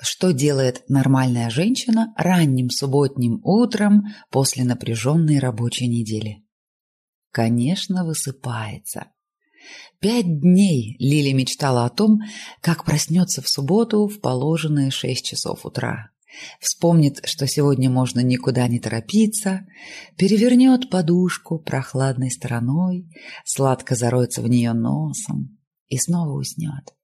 Что делает нормальная женщина ранним субботним утром после напряженной рабочей недели? Конечно, высыпается. Пять дней Лили мечтала о том, как проснется в субботу в положенные шесть часов утра. Вспомнит, что сегодня можно никуда не торопиться, перевернет подушку прохладной стороной, сладко зароется в нее носом и снова уснет.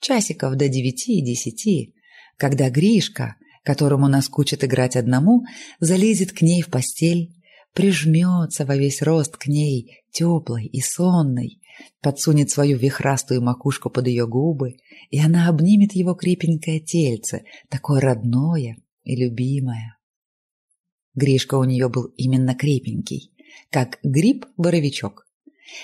Часиков до девяти и десяти, когда Гришка, которому наскучит играть одному, залезет к ней в постель, прижмется во весь рост к ней, теплой и сонной, подсунет свою вихрастую макушку под ее губы, и она обнимет его крепенькое тельце, такое родное и любимое. Гришка у нее был именно крепенький, как гриб-боровичок.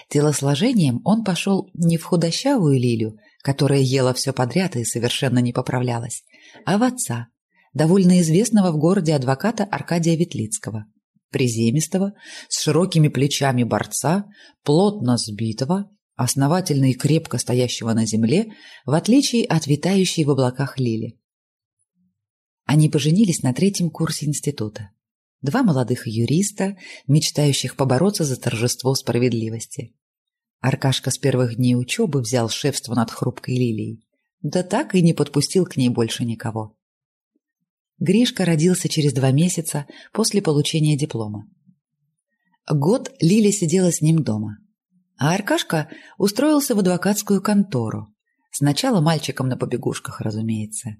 Телосложением он пошел не в худощавую Лилю, которая ела все подряд и совершенно не поправлялась, а в отца, довольно известного в городе адвоката Аркадия Ветлицкого, приземистого, с широкими плечами борца, плотно сбитого, основательно и крепко стоящего на земле, в отличие от витающей в облаках Лили. Они поженились на третьем курсе института. Два молодых юриста, мечтающих побороться за торжество справедливости. Аркашка с первых дней учебы взял шефство над хрупкой лилией, да так и не подпустил к ней больше никого. Гришка родился через два месяца после получения диплома. Год Лиля сидела с ним дома, а Аркашка устроился в адвокатскую контору. Сначала мальчиком на побегушках, разумеется.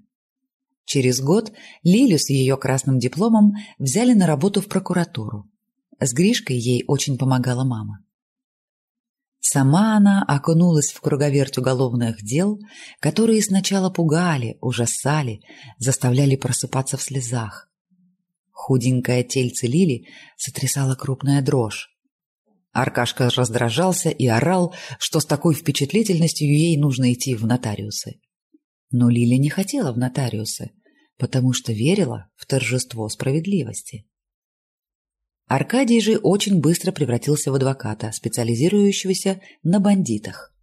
Через год Лилю с ее красным дипломом взяли на работу в прокуратуру. С Гришкой ей очень помогала мама. Сама она окунулась в круговерть уголовных дел, которые сначала пугали, ужасали, заставляли просыпаться в слезах. Худенькое тельце Лили сотрясала крупная дрожь. Аркашка раздражался и орал, что с такой впечатлительностью ей нужно идти в нотариусы. Но Лили не хотела в нотариусы, потому что верила в торжество справедливости. Аркадий же очень быстро превратился в адвоката, специализирующегося на бандитах.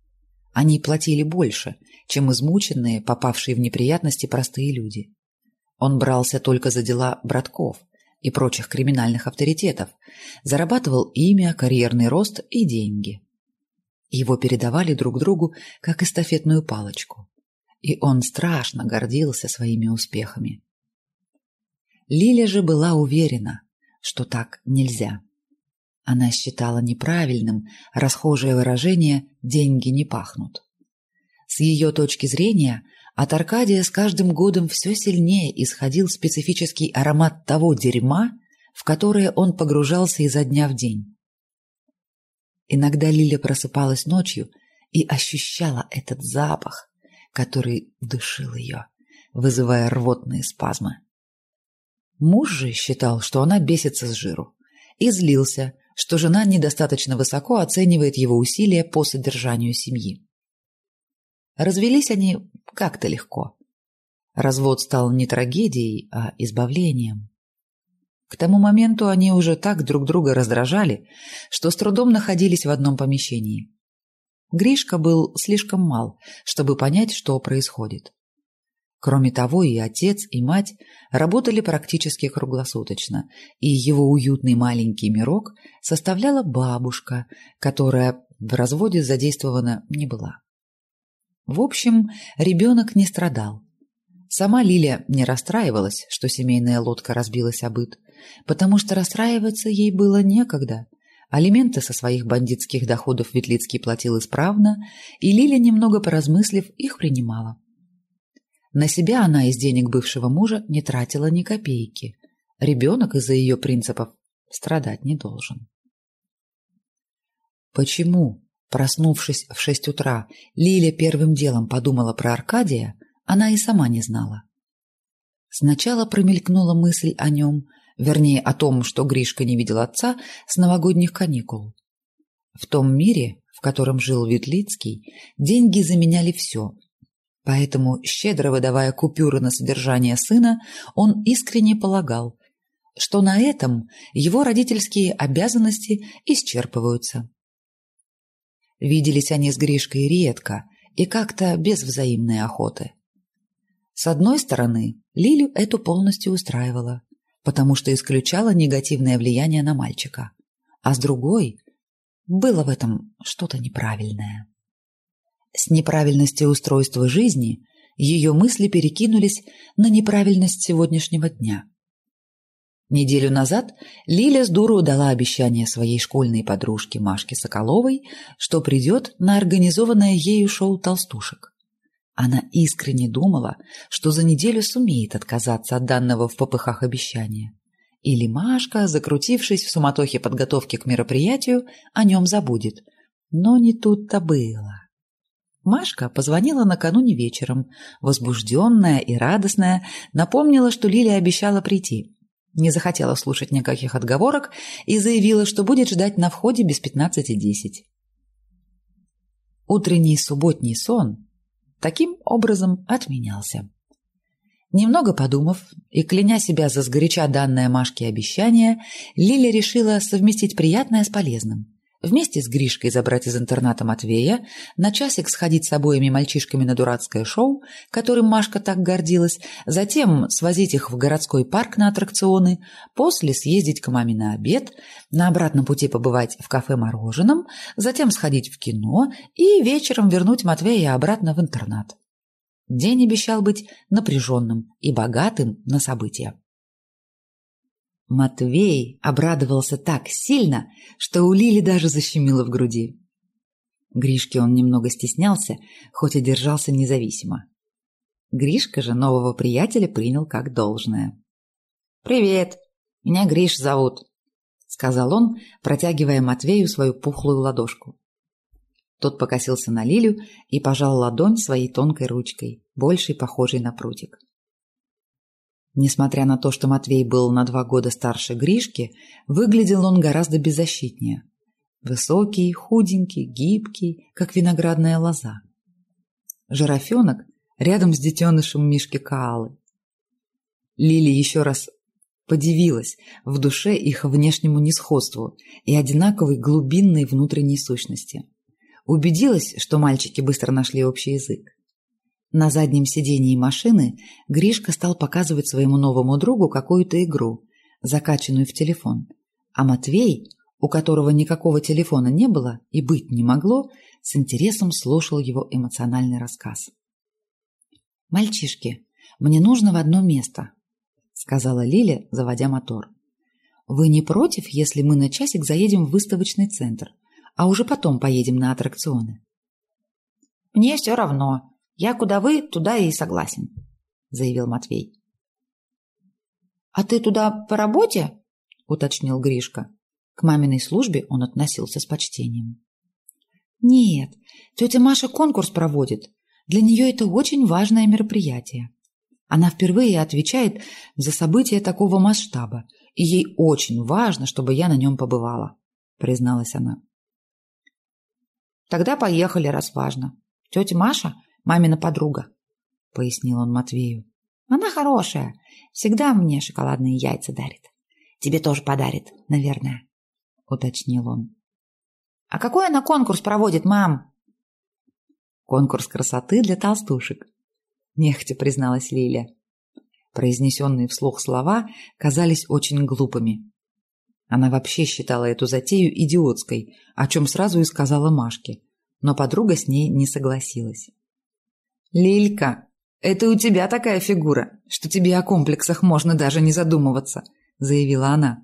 Они платили больше, чем измученные, попавшие в неприятности простые люди. Он брался только за дела братков и прочих криминальных авторитетов, зарабатывал имя, карьерный рост и деньги. Его передавали друг другу как эстафетную палочку, и он страшно гордился своими успехами. Лиля же была уверена – что так нельзя. Она считала неправильным расхожее выражение «деньги не пахнут». С ее точки зрения от Аркадия с каждым годом все сильнее исходил специфический аромат того дерьма, в которое он погружался изо дня в день. Иногда Лиля просыпалась ночью и ощущала этот запах, который душил ее, вызывая рвотные спазмы. Муж же считал, что она бесится с жиру, и злился, что жена недостаточно высоко оценивает его усилия по содержанию семьи. Развелись они как-то легко. Развод стал не трагедией, а избавлением. К тому моменту они уже так друг друга раздражали, что с трудом находились в одном помещении. Гришка был слишком мал, чтобы понять, что происходит. Кроме того, и отец, и мать работали практически круглосуточно, и его уютный маленький мирок составляла бабушка, которая в разводе задействована не была. В общем, ребенок не страдал. Сама Лиля не расстраивалась, что семейная лодка разбилась о быт, потому что расстраиваться ей было некогда. Алименты со своих бандитских доходов Ветлицкий платил исправно, и Лиля, немного поразмыслив, их принимала. На себя она из денег бывшего мужа не тратила ни копейки. Ребенок из-за ее принципов страдать не должен. Почему, проснувшись в шесть утра, Лиля первым делом подумала про Аркадия, она и сама не знала. Сначала промелькнула мысль о нем, вернее о том, что Гришка не видел отца с новогодних каникул. В том мире, в котором жил Ветлицкий, деньги заменяли все, Поэтому, щедро выдавая купюры на содержание сына, он искренне полагал, что на этом его родительские обязанности исчерпываются. Виделись они с Гришкой редко и как-то без взаимной охоты. С одной стороны, Лилю эту полностью устраивало, потому что исключало негативное влияние на мальчика. А с другой, было в этом что-то неправильное. С неправильностью устройства жизни ее мысли перекинулись на неправильность сегодняшнего дня. Неделю назад Лиля с дуру дала обещание своей школьной подружке Машке Соколовой, что придет на организованное ею шоу толстушек. Она искренне думала, что за неделю сумеет отказаться от данного в попыхах обещания. Или Машка, закрутившись в суматохе подготовки к мероприятию, о нем забудет. Но не тут-то было. Машка позвонила накануне вечером, возбужденная и радостная, напомнила, что Лилия обещала прийти. Не захотела слушать никаких отговорок и заявила, что будет ждать на входе без пятнадцати десять. Утренний субботний сон таким образом отменялся. Немного подумав и кляня себя за сгоряча данное Машке обещание, Лиля решила совместить приятное с полезным. Вместе с Гришкой забрать из интерната Матвея, на часик сходить с обоими мальчишками на дурацкое шоу, которым Машка так гордилась, затем свозить их в городской парк на аттракционы, после съездить к маме на обед, на обратном пути побывать в кафе-мороженом, затем сходить в кино и вечером вернуть Матвея обратно в интернат. День обещал быть напряженным и богатым на события. Матвей обрадовался так сильно, что у Лили даже защемило в груди. Гришке он немного стеснялся, хоть и держался независимо. Гришка же нового приятеля принял как должное. «Привет, меня Гриш зовут», — сказал он, протягивая Матвею свою пухлую ладошку. Тот покосился на Лилю и пожал ладонь своей тонкой ручкой, большей похожей на прутик. Несмотря на то, что Матвей был на два года старше Гришки, выглядел он гораздо беззащитнее. Высокий, худенький, гибкий, как виноградная лоза. Жирафенок рядом с детенышем Мишки Каалы. Лили еще раз подивилась в душе их внешнему несходству и одинаковой глубинной внутренней сущности. Убедилась, что мальчики быстро нашли общий язык. На заднем сидении машины Гришка стал показывать своему новому другу какую-то игру, закачанную в телефон. А Матвей, у которого никакого телефона не было и быть не могло, с интересом слушал его эмоциональный рассказ. «Мальчишки, мне нужно в одно место», — сказала Лиля, заводя мотор. «Вы не против, если мы на часик заедем в выставочный центр, а уже потом поедем на аттракционы?» «Мне все равно», я куда вы, туда и согласен, заявил Матвей. А ты туда по работе? уточнил Гришка. К маминой службе он относился с почтением. Нет, тетя Маша конкурс проводит. Для нее это очень важное мероприятие. Она впервые отвечает за события такого масштаба, и ей очень важно, чтобы я на нем побывала, призналась она. Тогда поехали, раз важно. Тетя Маша мамина подруга», — пояснил он Матвею. «Она хорошая, всегда мне шоколадные яйца дарит. Тебе тоже подарит, наверное», — уточнил он. «А какой она конкурс проводит, мам?» «Конкурс красоты для толстушек», — нехотя призналась Лиля. Произнесенные вслух слова казались очень глупыми. Она вообще считала эту затею идиотской, о чем сразу и сказала Машке, но подруга с ней не согласилась. «Лилька, это у тебя такая фигура, что тебе о комплексах можно даже не задумываться», – заявила она.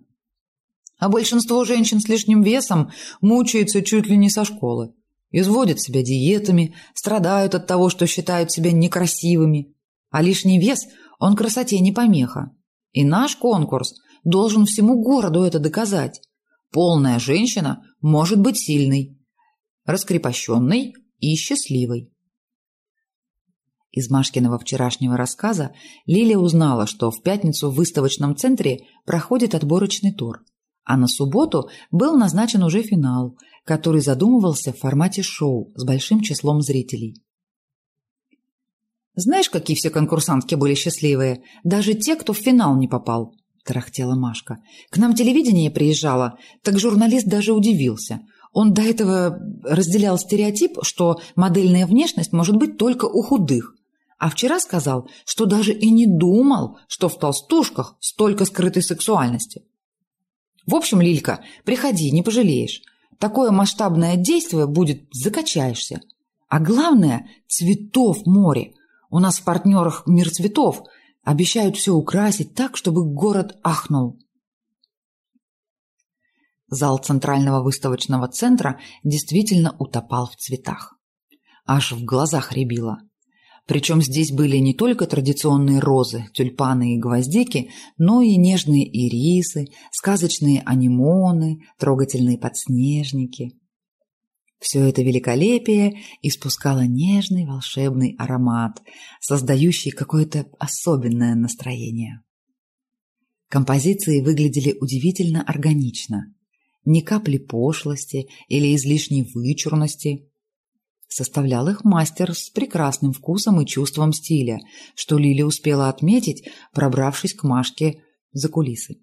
«А большинство женщин с лишним весом мучаются чуть ли не со школы. Изводят себя диетами, страдают от того, что считают себя некрасивыми. А лишний вес, он красоте не помеха. И наш конкурс должен всему городу это доказать. Полная женщина может быть сильной, раскрепощенной и счастливой. Из Машкиного вчерашнего рассказа Лилия узнала, что в пятницу в выставочном центре проходит отборочный тур, а на субботу был назначен уже финал, который задумывался в формате шоу с большим числом зрителей. «Знаешь, какие все конкурсантки были счастливые? Даже те, кто в финал не попал», – тарахтела Машка. «К нам телевидение приезжало, так журналист даже удивился. Он до этого разделял стереотип, что модельная внешность может быть только у худых. А вчера сказал, что даже и не думал, что в толстушках столько скрытой сексуальности. В общем, Лилька, приходи, не пожалеешь. Такое масштабное действие будет, закачаешься. А главное, цветов море. У нас в партнерах мир цветов. Обещают все украсить так, чтобы город ахнул. Зал Центрального выставочного центра действительно утопал в цветах. Аж в глазах рябило. Причем здесь были не только традиционные розы, тюльпаны и гвоздики, но и нежные ирисы, сказочные анимоны, трогательные подснежники. Все это великолепие испускало нежный волшебный аромат, создающий какое-то особенное настроение. Композиции выглядели удивительно органично. Ни капли пошлости или излишней вычурности. Составлял их мастер с прекрасным вкусом и чувством стиля, что Лили успела отметить, пробравшись к Машке за кулисы.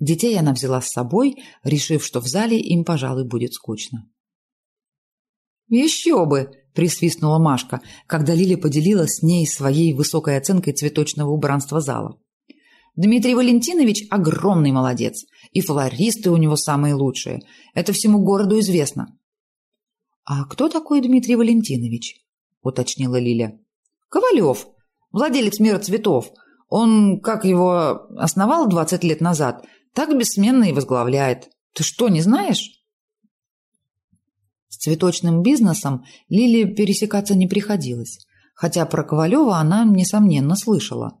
Детей она взяла с собой, решив, что в зале им, пожалуй, будет скучно. «Еще бы!» – присвистнула Машка, когда Лили поделилась с ней своей высокой оценкой цветочного убранства зала. «Дмитрий Валентинович – огромный молодец, и флористы у него самые лучшие. Это всему городу известно». «А кто такой Дмитрий Валентинович?» – уточнила Лиля. «Ковалев, владелец мира цветов. Он, как его основал 20 лет назад, так бессменно и возглавляет. Ты что, не знаешь?» С цветочным бизнесом Лиле пересекаться не приходилось, хотя про Ковалева она, несомненно, слышала.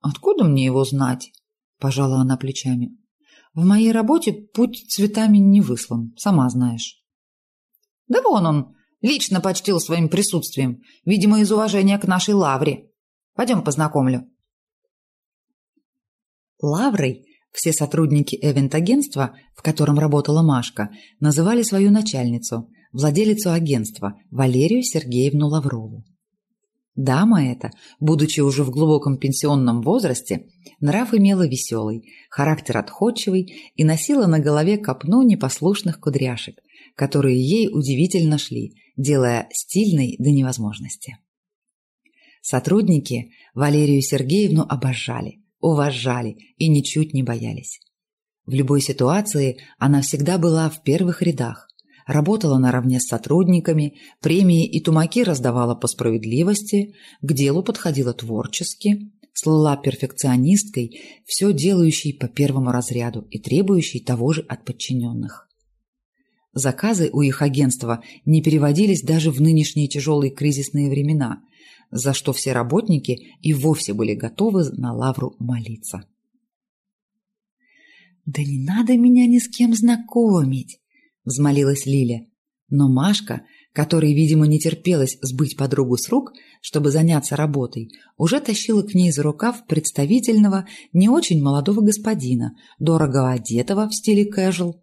«Откуда мне его знать?» – пожала она плечами. «В моей работе путь цветами не выслан, сама знаешь». «Да вон он, лично почтил своим присутствием, видимо, из уважения к нашей лавре. Пойдем познакомлю». Лаврой все сотрудники эвент-агентства, в котором работала Машка, называли свою начальницу, владелицу агентства, Валерию Сергеевну Лаврову. Дама эта, будучи уже в глубоком пенсионном возрасте, нрав имела веселый, характер отходчивый и носила на голове копну непослушных кудряшек, которые ей удивительно шли, делая стильной до невозможности. Сотрудники Валерию Сергеевну обожали – уважали и ничуть не боялись. В любой ситуации она всегда была в первых рядах, работала наравне с сотрудниками, премии и тумаки раздавала по справедливости, к делу подходила творчески, слыла перфекционисткой, все делающей по первому разряду и требующей того же от подчиненных. Заказы у их агентства не переводились даже в нынешние тяжелые кризисные времена, за что все работники и вовсе были готовы на лавру молиться. «Да не надо меня ни с кем знакомить!» – взмолилась Лиля. Но Машка, которой, видимо, не терпелось сбыть подругу с рук, чтобы заняться работой, уже тащила к ней за рукав представительного, не очень молодого господина, дорого одетого в стиле кэжуал,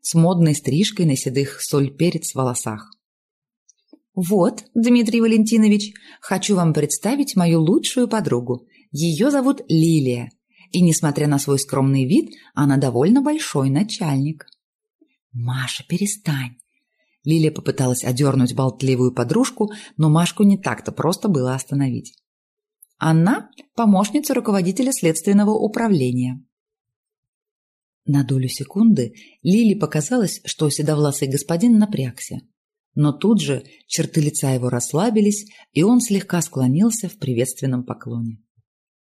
с модной стрижкой на седых соль-перец волосах. «Вот, Дмитрий Валентинович, хочу вам представить мою лучшую подругу. Ее зовут Лилия, и, несмотря на свой скромный вид, она довольно большой начальник». «Маша, перестань!» Лилия попыталась одернуть болтливую подружку, но Машку не так-то просто было остановить. Она – помощница руководителя следственного управления. На долю секунды Лили показалось, что седовласый господин напрягся. Но тут же черты лица его расслабились, и он слегка склонился в приветственном поклоне.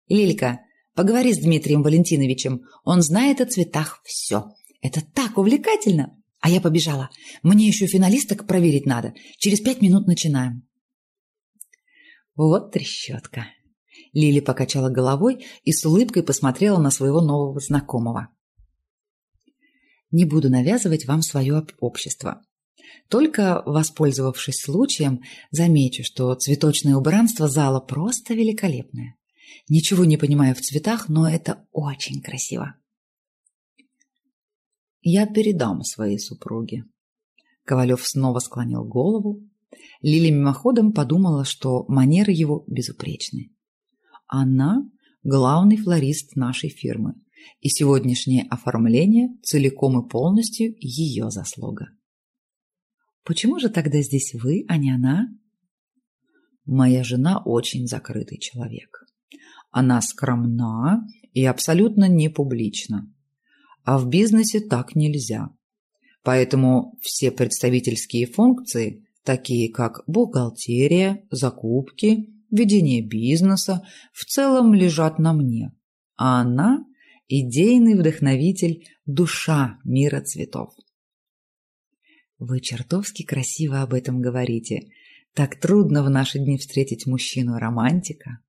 «Лилька, поговори с Дмитрием Валентиновичем, он знает о цветах все. Это так увлекательно!» А я побежала. Мне еще финалисток проверить надо. Через пять минут начинаем. Вот трещотка. Лили покачала головой и с улыбкой посмотрела на своего нового знакомого. Не буду навязывать вам свое общество. Только, воспользовавшись случаем, замечу, что цветочное убранство зала просто великолепное. Ничего не понимаю в цветах, но это очень красиво. Я передам своей супруге. Ковалев снова склонил голову. Лиля мимоходом подумала, что манеры его безупречны. Она – главный флорист нашей фирмы, и сегодняшнее оформление целиком и полностью ее заслуга. Почему же тогда здесь вы, а не она? Моя жена очень закрытый человек. Она скромна и абсолютно не публична. А в бизнесе так нельзя. Поэтому все представительские функции, такие как бухгалтерия, закупки, ведение бизнеса, в целом лежат на мне. А она – идейный вдохновитель, душа мира цветов. Вы чертовски красиво об этом говорите. Так трудно в наши дни встретить мужчину-романтика.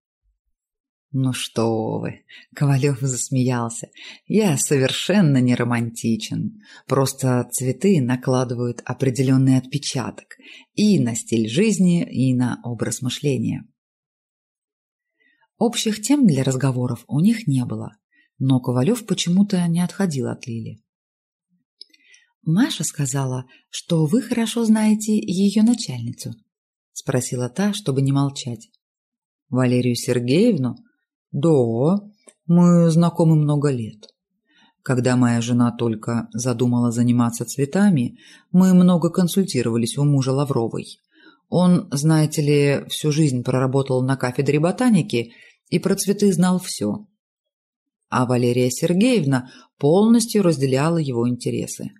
«Ну что вы!» — Ковалев засмеялся. «Я совершенно не романтичен. Просто цветы накладывают определенный отпечаток и на стиль жизни, и на образ мышления». Общих тем для разговоров у них не было, но Ковалев почему-то не отходил от Лили. «Маша сказала, что вы хорошо знаете ее начальницу», — спросила та, чтобы не молчать. «Валерию Сергеевну?» Да, мы знакомы много лет. Когда моя жена только задумала заниматься цветами, мы много консультировались у мужа Лавровой. Он, знаете ли, всю жизнь проработал на кафедре ботаники и про цветы знал все. А Валерия Сергеевна полностью разделяла его интересы.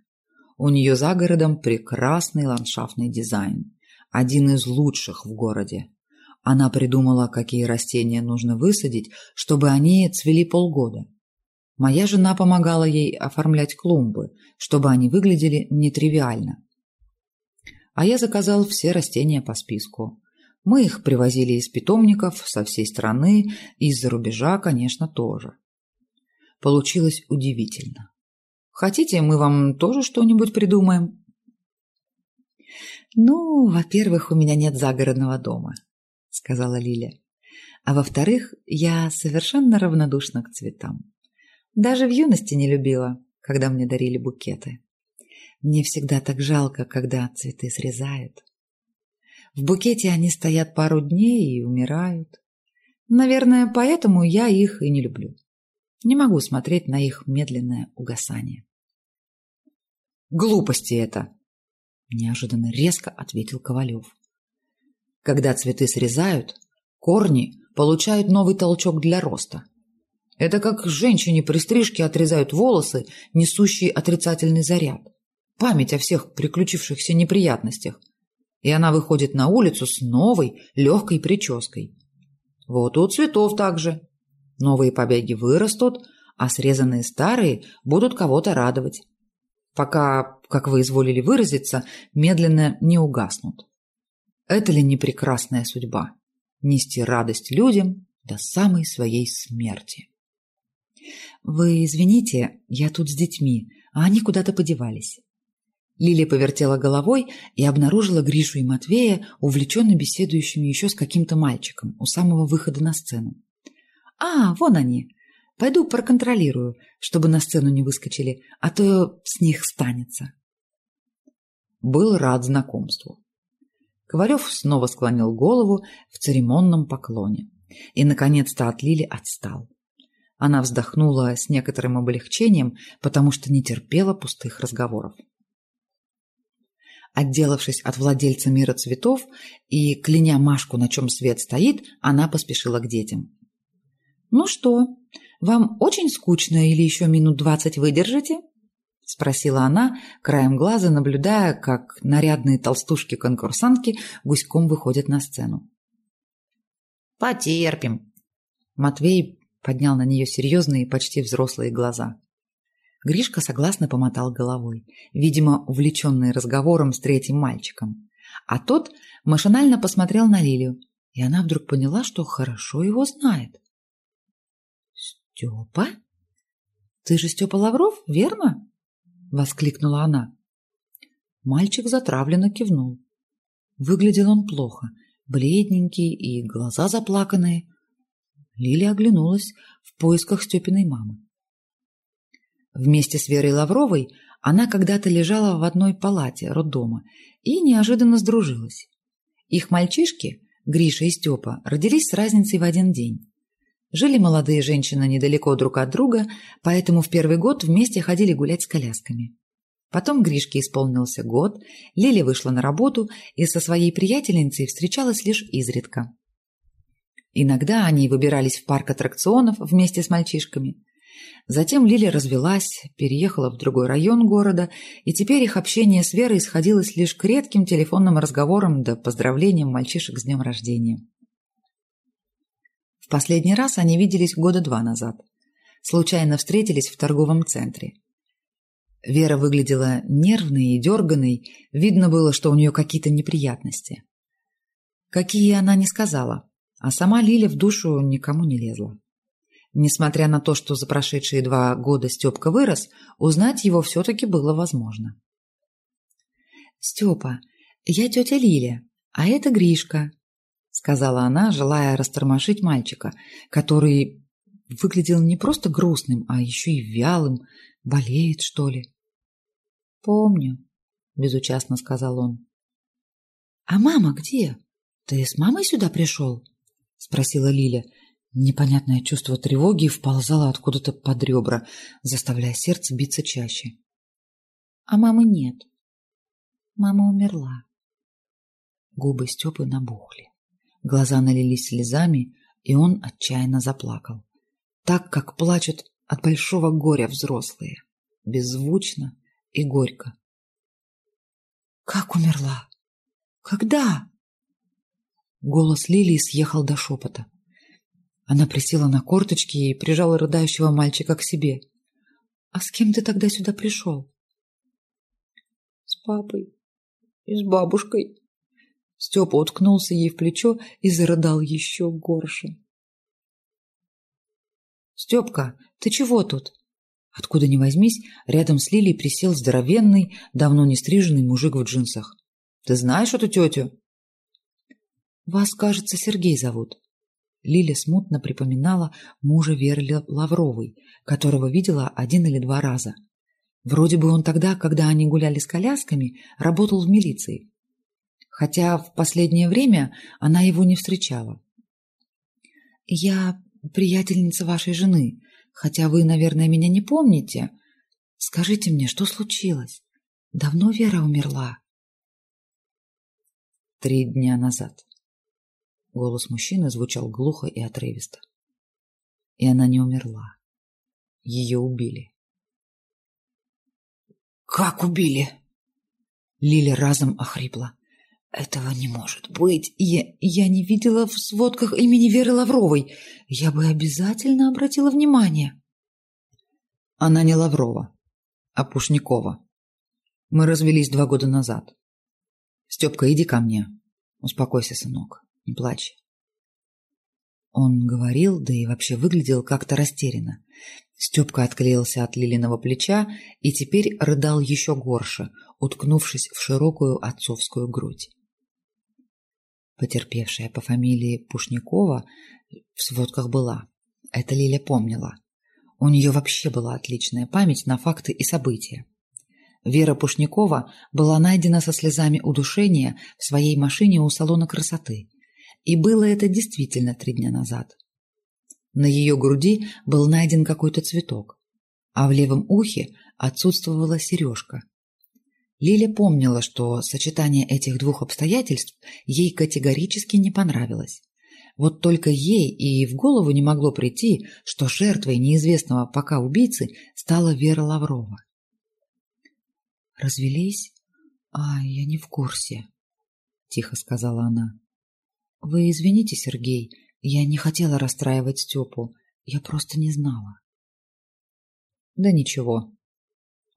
У нее за городом прекрасный ландшафтный дизайн, один из лучших в городе. Она придумала, какие растения нужно высадить, чтобы они цвели полгода. Моя жена помогала ей оформлять клумбы, чтобы они выглядели нетривиально. А я заказал все растения по списку. Мы их привозили из питомников со всей страны, из-за рубежа, конечно, тоже. Получилось удивительно. Хотите, мы вам тоже что-нибудь придумаем? Ну, во-первых, у меня нет загородного дома сказала Лиля. А во-вторых, я совершенно равнодушна к цветам. Даже в юности не любила, когда мне дарили букеты. Мне всегда так жалко, когда цветы срезают. В букете они стоят пару дней и умирают. Наверное, поэтому я их и не люблю. Не могу смотреть на их медленное угасание. «Глупости это!» – неожиданно резко ответил Ковалев. Когда цветы срезают, корни получают новый толчок для роста. Это как женщине при стрижке отрезают волосы, несущие отрицательный заряд. Память о всех приключившихся неприятностях. И она выходит на улицу с новой, легкой прической. Вот у цветов также. Новые побеги вырастут, а срезанные старые будут кого-то радовать. Пока, как вы изволили выразиться, медленно не угаснут. Это ли не прекрасная судьба? Нести радость людям до самой своей смерти. «Вы извините, я тут с детьми, а они куда-то подевались». Лилия повертела головой и обнаружила Гришу и Матвея, увлеченно беседующими еще с каким-то мальчиком у самого выхода на сцену. «А, вон они. Пойду проконтролирую, чтобы на сцену не выскочили, а то с них станется». Был рад знакомству. Ковалев снова склонил голову в церемонном поклоне и, наконец-то, от Лили отстал. Она вздохнула с некоторым облегчением, потому что не терпела пустых разговоров. Отделавшись от владельца мира цветов и кляня Машку, на чем свет стоит, она поспешила к детям. «Ну что, вам очень скучно или еще минут двадцать выдержите?» — спросила она, краем глаза наблюдая, как нарядные толстушки-конкурсантки гуськом выходят на сцену. «Потерпим!» Матвей поднял на нее серьезные, почти взрослые глаза. Гришка согласно помотал головой, видимо, увлеченный разговором с третьим мальчиком. А тот машинально посмотрел на Лилию, и она вдруг поняла, что хорошо его знает. «Степа? Ты же Степа Лавров, верно?» — воскликнула она. Мальчик затравленно кивнул. Выглядел он плохо, бледненький и глаза заплаканные. Лиля оглянулась в поисках Степиной мамы. Вместе с Верой Лавровой она когда-то лежала в одной палате роддома и неожиданно сдружилась. Их мальчишки, Гриша и Степа, родились с разницей в один день. Жили молодые женщины недалеко друг от друга, поэтому в первый год вместе ходили гулять с колясками. Потом Гришке исполнился год, Лиля вышла на работу и со своей приятельницей встречалась лишь изредка. Иногда они выбирались в парк аттракционов вместе с мальчишками. Затем Лиля развелась, переехала в другой район города, и теперь их общение с Верой сходилось лишь к редким телефонным разговорам да поздравлениям мальчишек с днем рождения. Последний раз они виделись года два назад. Случайно встретились в торговом центре. Вера выглядела нервной и дерганной, видно было, что у нее какие-то неприятности. Какие она не сказала, а сама Лиля в душу никому не лезла. Несмотря на то, что за прошедшие два года Степка вырос, узнать его все-таки было возможно. «Степа, я тетя Лиля, а это Гришка», — сказала она, желая растормошить мальчика, который выглядел не просто грустным, а еще и вялым, болеет, что ли. «Помню», — безучастно сказал он. «А мама где? Ты с мамой сюда пришел?» — спросила Лиля. Непонятное чувство тревоги вползало откуда-то под ребра, заставляя сердце биться чаще. А мамы нет. Мама умерла. Губы Степы набухли. Глаза налились слезами, и он отчаянно заплакал. Так, как плачут от большого горя взрослые. Беззвучно и горько. «Как умерла? Когда?» Голос Лилии съехал до шепота. Она присела на корточки и прижала рыдающего мальчика к себе. «А с кем ты тогда сюда пришел?» «С папой и с бабушкой». Степа уткнулся ей в плечо и зарыдал еще горше. «Степка, ты чего тут?» Откуда ни возьмись, рядом с Лилией присел здоровенный, давно не стриженный мужик в джинсах. «Ты знаешь эту тетю?» «Вас, кажется, Сергей зовут», Лиля смутно припоминала мужа Веры Лавровой, которого видела один или два раза. Вроде бы он тогда, когда они гуляли с колясками, работал в милиции. Хотя в последнее время она его не встречала. «Я приятельница вашей жены, хотя вы, наверное, меня не помните. Скажите мне, что случилось? Давно Вера умерла?» «Три дня назад», Голос мужчины звучал глухо и отрывисто. И она не умерла. Ее убили. «Как убили?» Лиля разом охрипла. «Этого не может быть. Я, я не видела в сводках имени Веры Лавровой. Я бы обязательно обратила внимание». Она не Лаврова, а Пушникова. Мы развелись два года назад. Степка, иди ко мне. Успокойся, сынок. Не плачь. Он говорил, да и вообще выглядел как-то растерянно. Степка отклеился от Лилиного плеча и теперь рыдал еще горше, уткнувшись в широкую отцовскую грудь. Потерпевшая по фамилии Пушникова в сводках была. Это Лиля помнила. У нее вообще была отличная память на факты и события. Вера Пушникова была найдена со слезами удушения в своей машине у салона красоты – и было это действительно три дня назад. На ее груди был найден какой-то цветок, а в левом ухе отсутствовала сережка. Лиля помнила, что сочетание этих двух обстоятельств ей категорически не понравилось. Вот только ей и в голову не могло прийти, что жертвой неизвестного пока убийцы стала Вера Лаврова. «Развелись? А, я не в курсе», — тихо сказала она. Вы извините, Сергей, я не хотела расстраивать Степу. Я просто не знала. Да ничего.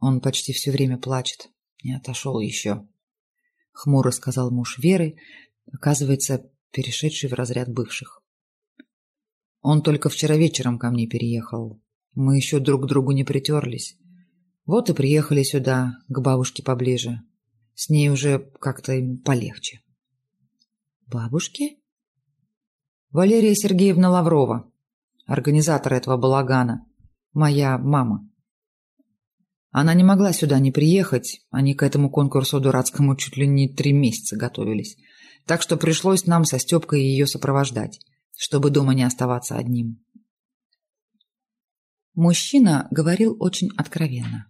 Он почти все время плачет. Не отошел еще. Хмуро сказал муж Веры, оказывается, перешедший в разряд бывших. Он только вчера вечером ко мне переехал. Мы еще друг к другу не притерлись. Вот и приехали сюда, к бабушке поближе. С ней уже как-то полегче. Бабушки? Валерия Сергеевна Лаврова, организатор этого балагана, моя мама. Она не могла сюда не приехать, они к этому конкурсу дурацкому чуть ли не три месяца готовились, так что пришлось нам со Степкой ее сопровождать, чтобы дома не оставаться одним. Мужчина говорил очень откровенно.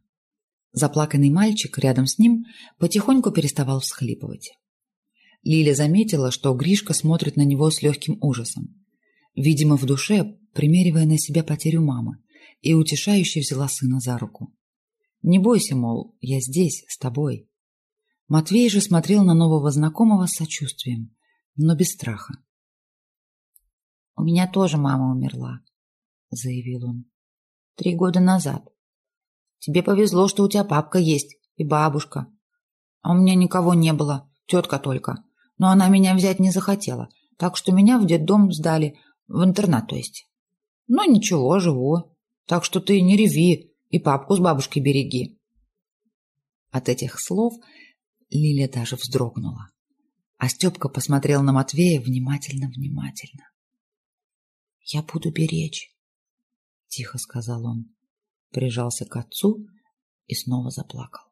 Заплаканный мальчик рядом с ним потихоньку переставал всхлипывать. Лиля заметила, что Гришка смотрит на него с легким ужасом. Видимо, в душе, примеривая на себя потерю мамы, и утешающе взяла сына за руку. «Не бойся, мол, я здесь, с тобой». Матвей же смотрел на нового знакомого с сочувствием, но без страха. «У меня тоже мама умерла», — заявил он. «Три года назад. Тебе повезло, что у тебя папка есть и бабушка. А у меня никого не было, тетка только но она меня взять не захотела, так что меня в детдом сдали, в интернат, то есть. Но ничего, живу, так что ты не реви и папку с бабушкой береги. От этих слов Лиля даже вздрогнула, а Степка посмотрел на Матвея внимательно-внимательно. «Я буду беречь», — тихо сказал он, прижался к отцу и снова заплакал.